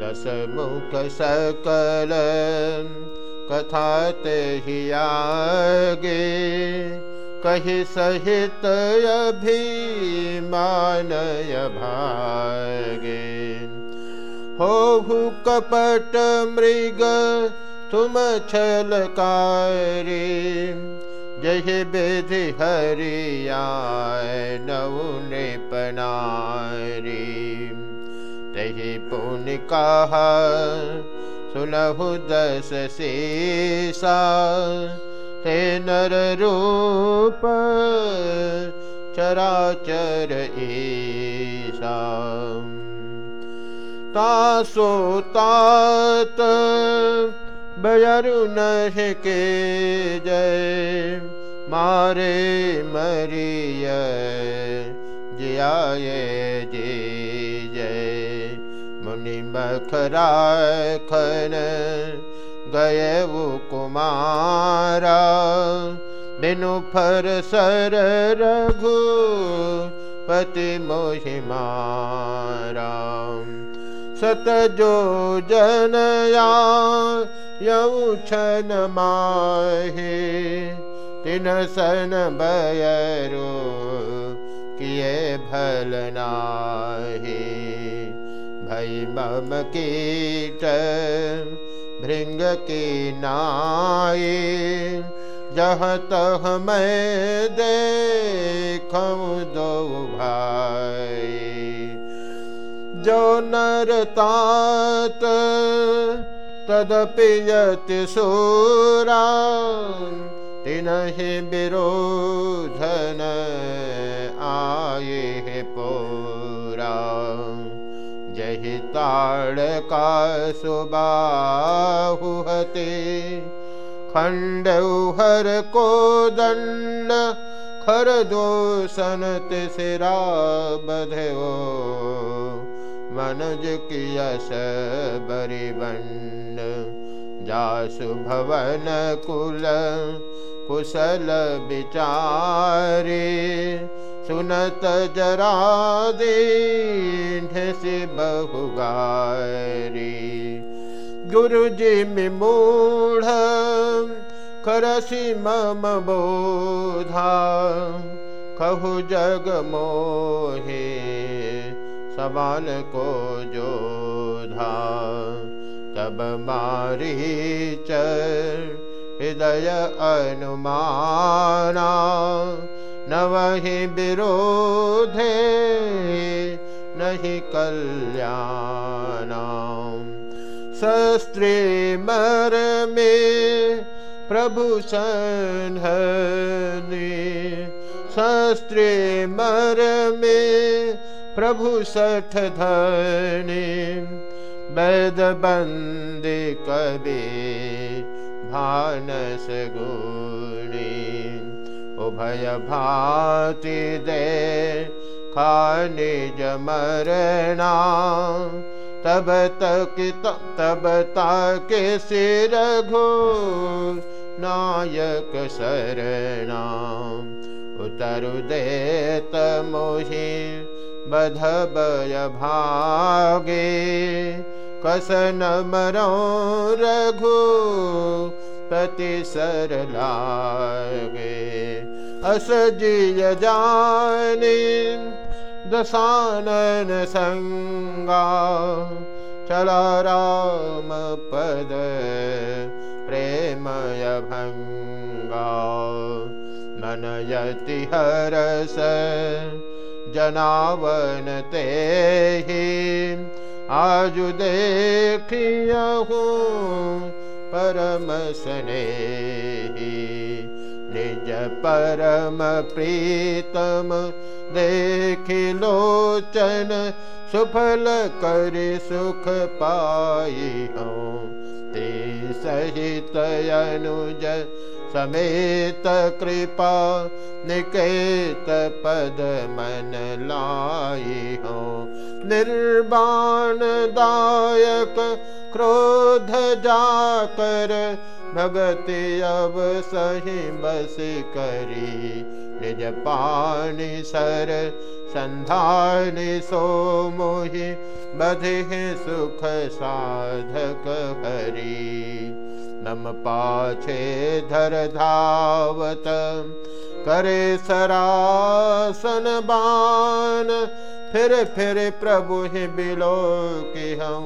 दस मुख सकल कथा ते आगे कही सहित अभिमानय भागे हो कपट मृग तुम छलकारी जय बेधि हरिया नौ तही कहा सुनहु दस सीसा ते नर रूप चराचर ईसा तासो तात बयरुन के जय। मारे मरिय जियाए जी। जय मुनि मखरा खन गय वो कुमारा। बिनु फर सर रघु पति मोहिमारा सत जो जनया यौ छन माहे तिन सन बयरो किए भलनाहे की नाये जह तह मैं देखूं दो भाई। जो नरतात यति सूरा तिनहि विरोधन आये जहि ताड़का सुबाहुहते खण्ड हर को दण्ड खर दोषन तिसिरा बधो मनज कियस बरिबण्ड जासु कुल कुशल विचारे सुनत जरा दीढसि बहुगारी गुरुजी मिमूढ करसि मम बोधा। कहु जग मोहे समान को जोधा। तब मारी हृदय अनुमाना न वही विरोधे, नहीं कल्याणा शस्त्री मर में प्रभु शस्त्री मर में प्रभु सठ धनी वैद बंदी कवि, भानस गुणी। उभय भाति दे खाने जमरना तब तक तब तक सिर घो नायक शरणा। उतरु देत मोहि बधबय भागे। कसन मरो रघु पति सर लागे अस जिय जानी दसानन राम पद प्रेमय भंगा। मनयति हरस जनावन ते आजु देखियहु परम सने निज परम प्रीतम। देखि लोचन सुफल कर सुख पाई हूँ ते सहित अनुज समेत कृपा निकेत पद मन लाई हो निर्वाण दायक क्रोध जाकर भगति सही बस करी। निज पानी सर संधान सो मोहि बधि सुख साधक हरि। नम पाछे धर धावत करे सरासन बान फिर फिर ही बिलो कि हम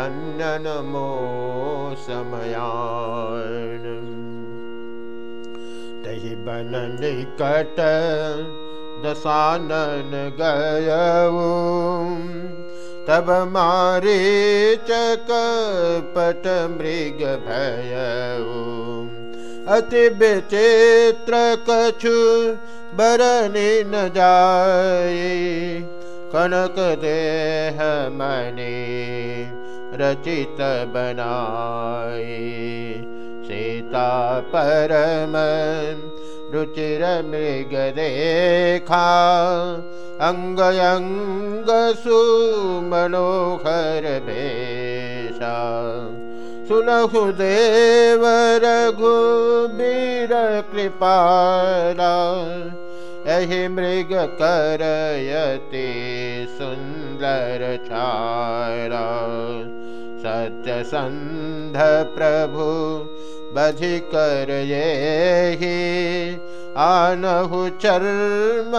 धन्य नमो समयान तही बन निकट दशानन गय तब मारे चकपट मृग भय अति विचित्र कछु बरने न जाए कनक देह मने रचित बनाए सीता परम रुचिर मृग देखा अंग अंग सुमनोहर भेषा। सुनहु देव रघुबीर कृपाला। एहि मृग करयति सुन्दर छारा सत्यसन्ध प्रभु, बधि कर ये आनहु चर्म,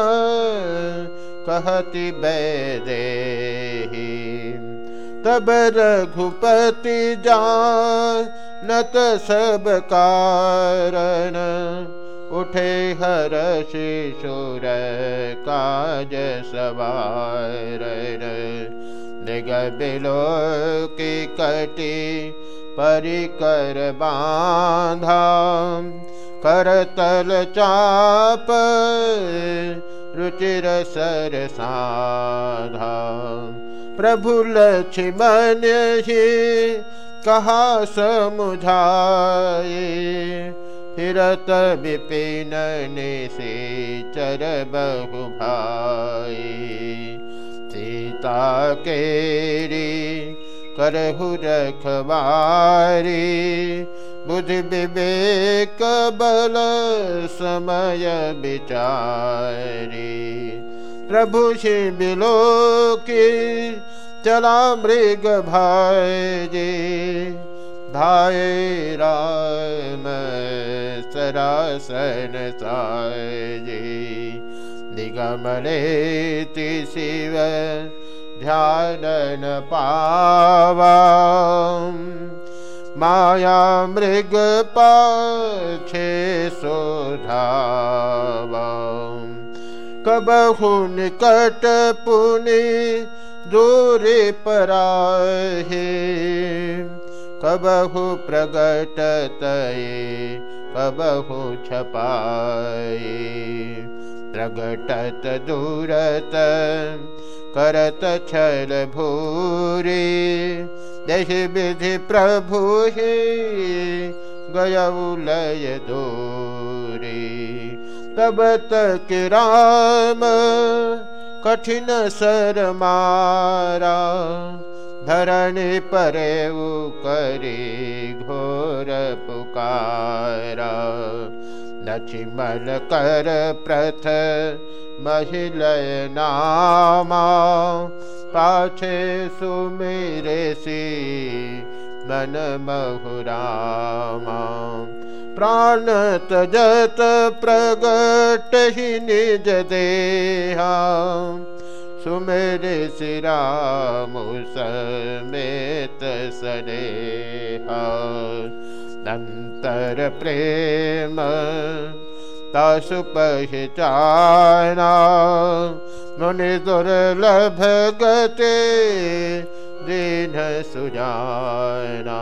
कहति बैदे तब रघुपति जा नत सब कारण, उठे हर शिशुर काज सवार निग बिलो की कटी परिकर बांधा करतल चाप रुचिर सर साधा। प्रभु लक्ष्मण ही कहा समुझाए फिरत विपिन से चर बहु भाई केरी करहु रखवारी। बुद्धि विवेक बल समय विचारी। प्रभु से बिलो की चला मृग भाई भाई राम सरासन साजी निगमने शिव ध्यान पावा माया मृग पाछे सोधावा कबहु निकट पुनि दूरी पराहे। कबहु प्रगट तये कबहु छपाए प्रगटत दूरत करत छल भूरी। देश विधि प्रभु ही गयउलय दूरी। तब तक राम कठिन सर मारा। धरणी परे करी घोर पुकारा लक्ष्मण कर प्रथ महिलय नामा पाछे सुमेरे सी मन महुरामा प्राण तजत प्रगट ही निज देहा सुमेरे सिराम समेत सनेहा अंतर प्रेम तासु पहचाना मुनि दुर्लभ गते दीन सुजाना।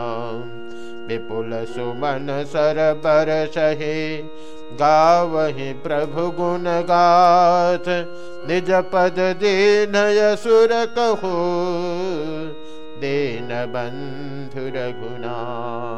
विपुल सुमन सरबर सही गावहि प्रभु गुण गाथ। निज पद दीन यसुर कहो दीन बंधु रघुनाथ